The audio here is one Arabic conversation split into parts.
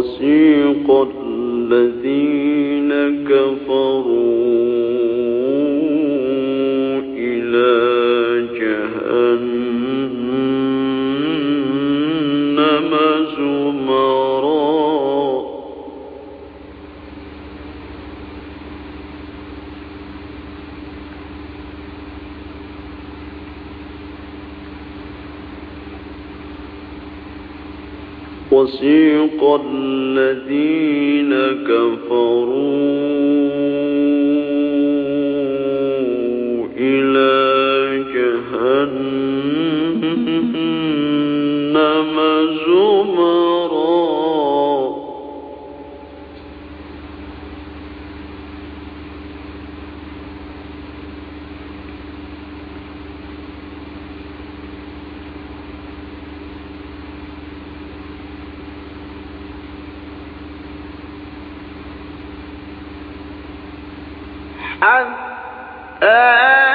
وسيق الذين كفروا. وسيق الذين كفروا. أفأنت آه،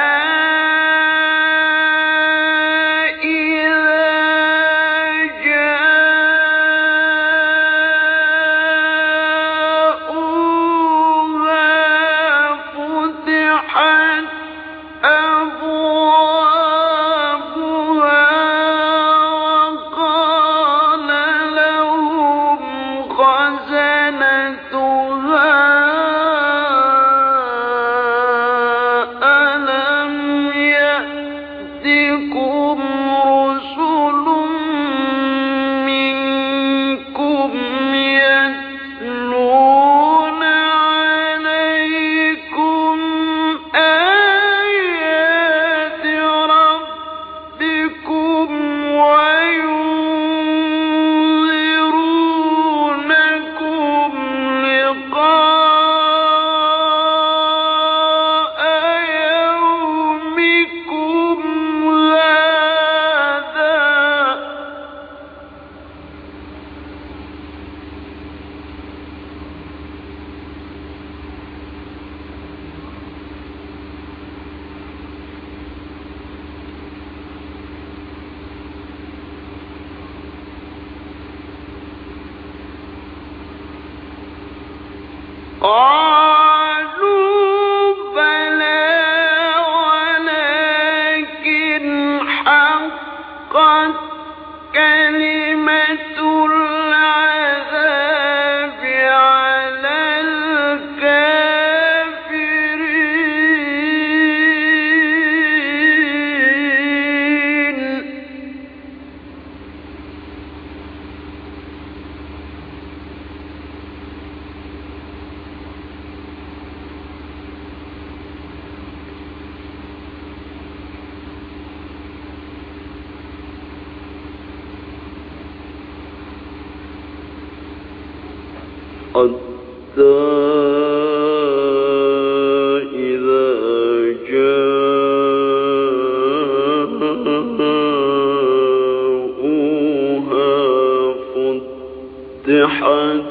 قد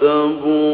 تبوأ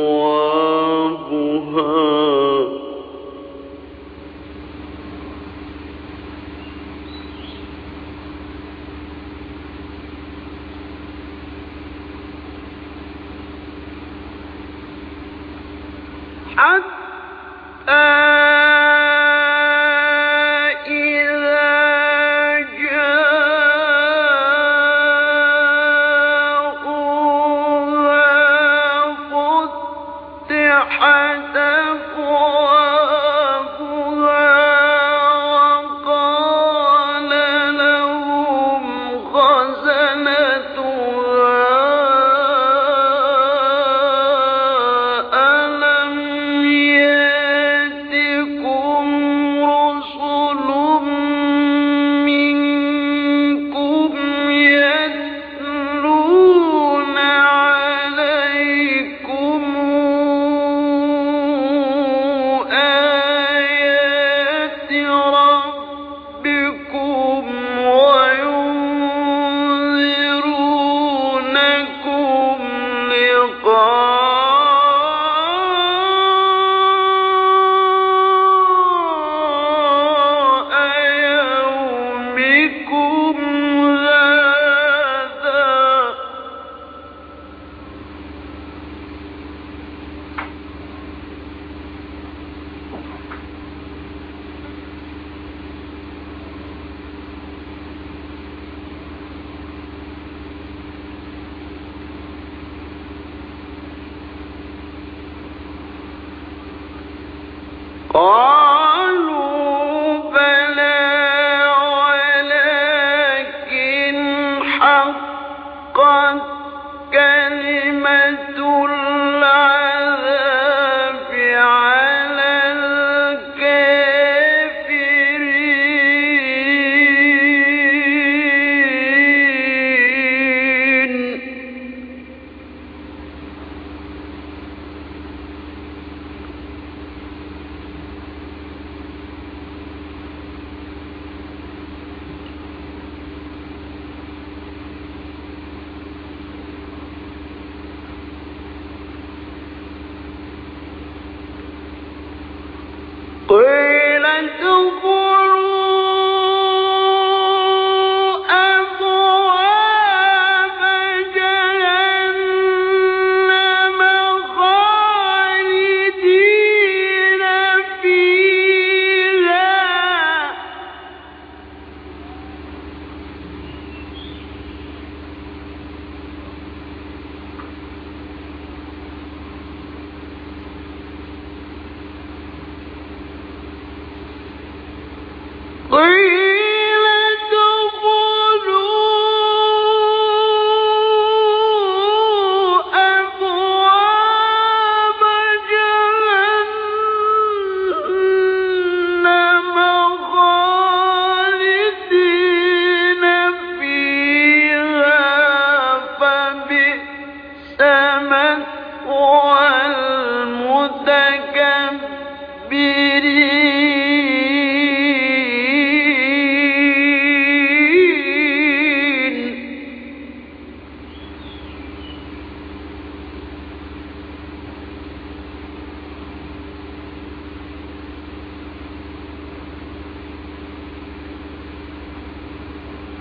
تقول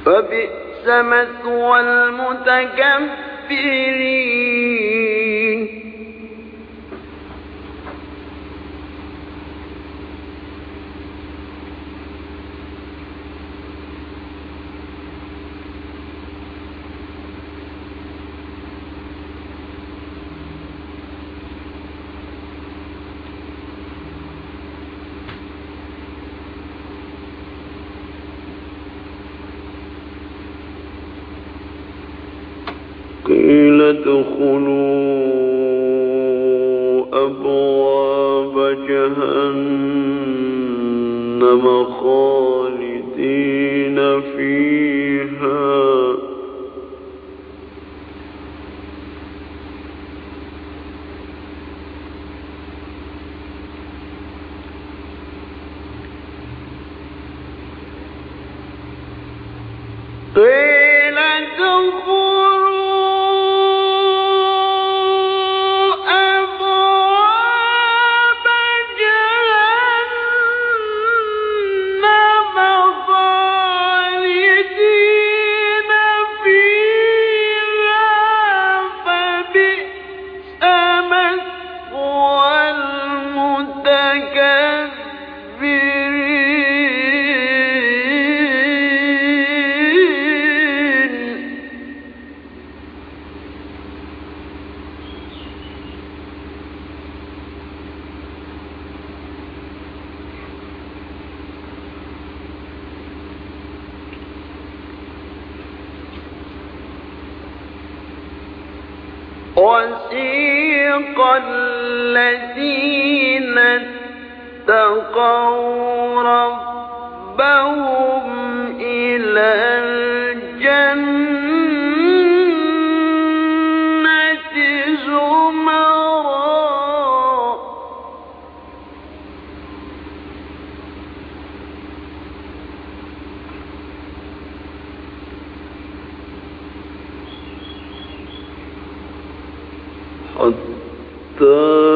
فبئس مثوى المتكبرين. في وسيق الذين اتقوا ربهم إلى حتى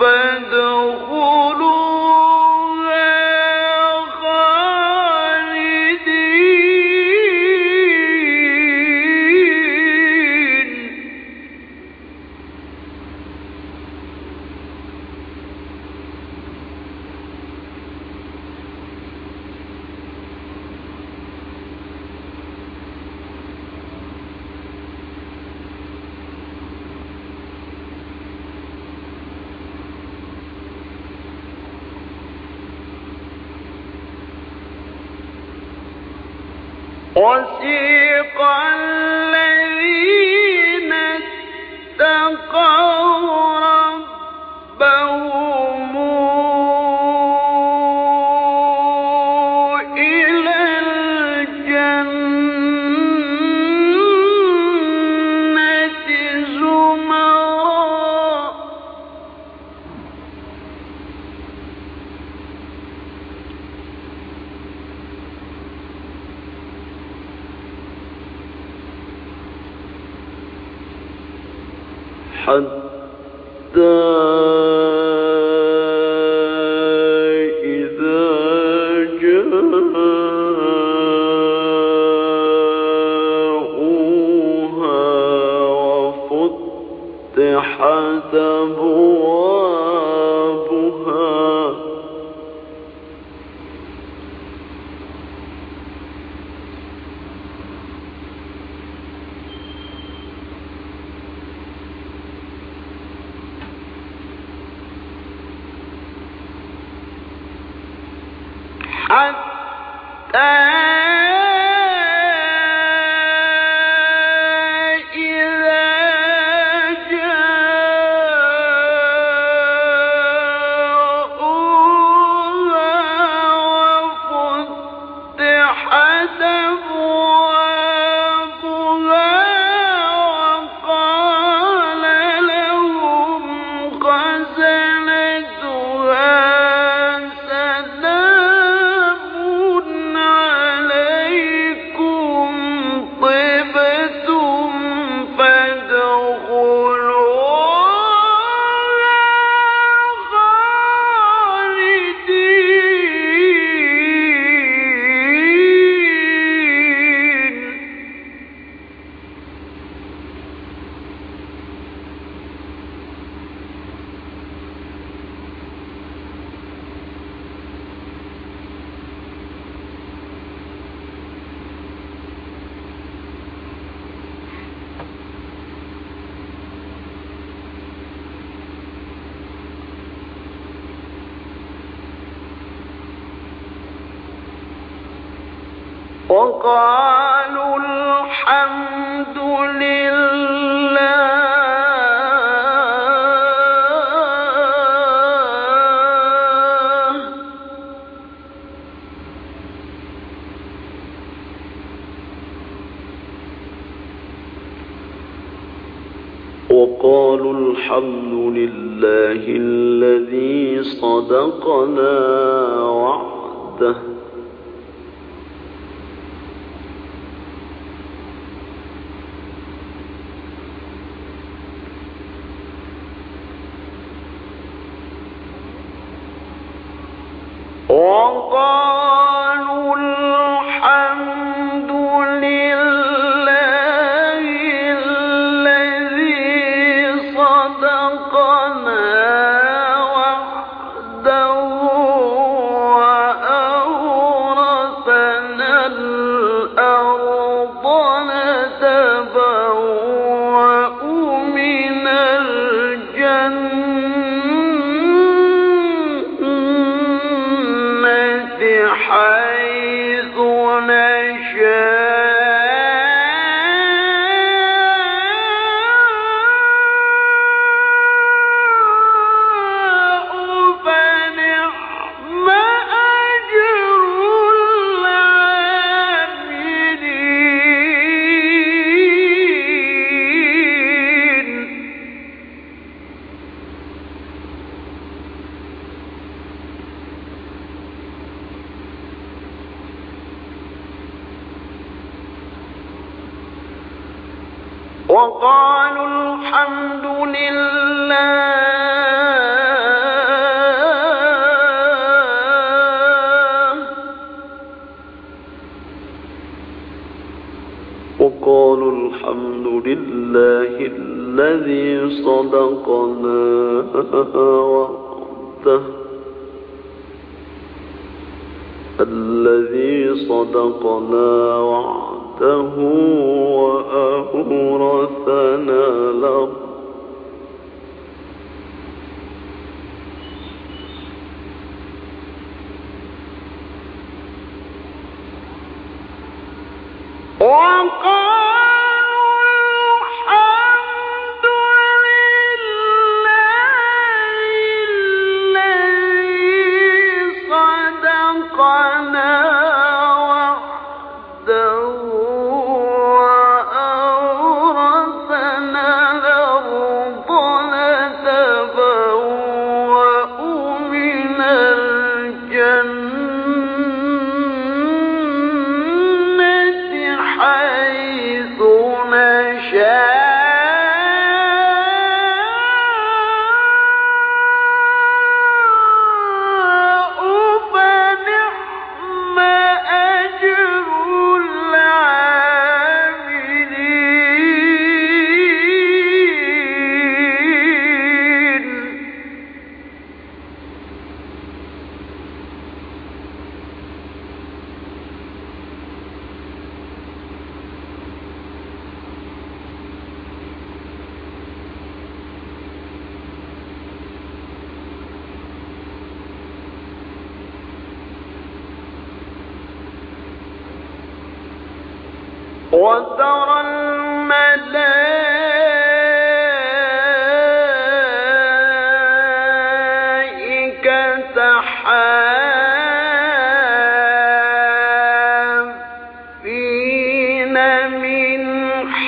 طبتم حتى الحمد لله الذي صدقنا صدقنا وقالوا الحمد لله. وقالوا الحمد لله الذي صدقنا وعده. الذي صدقنا وعده وأورثنا الأرض وقالوا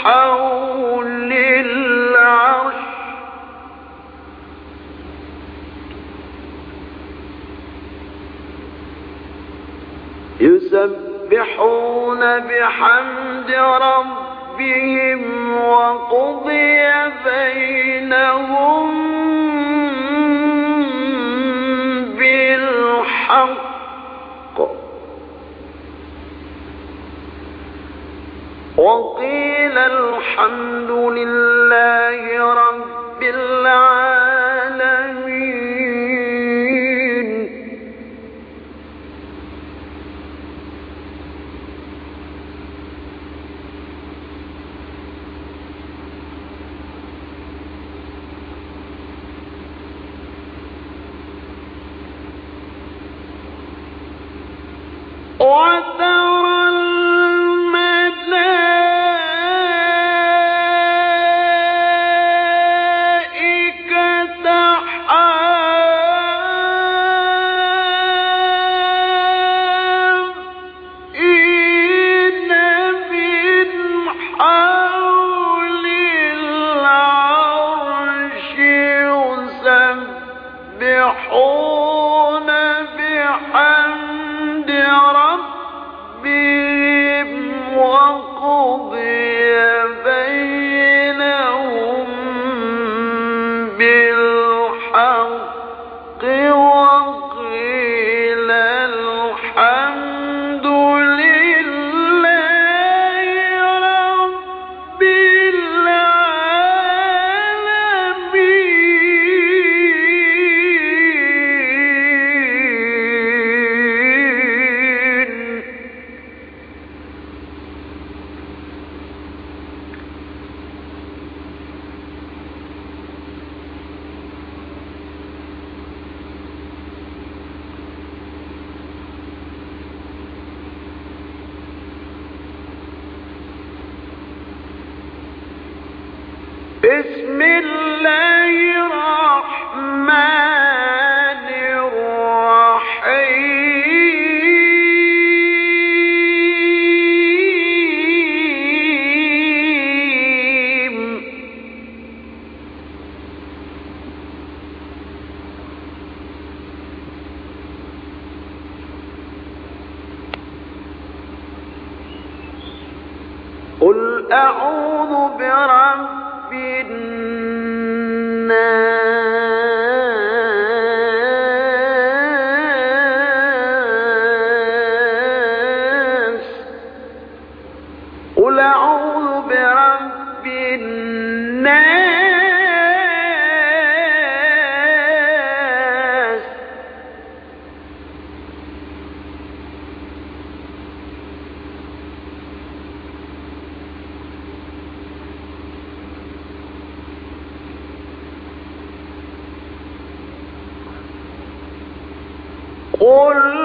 حول العرش. يسبحون بحمد ربهم وقضي بينهم بالحق. وقيل الحمد لله رب العالمين. وترى قل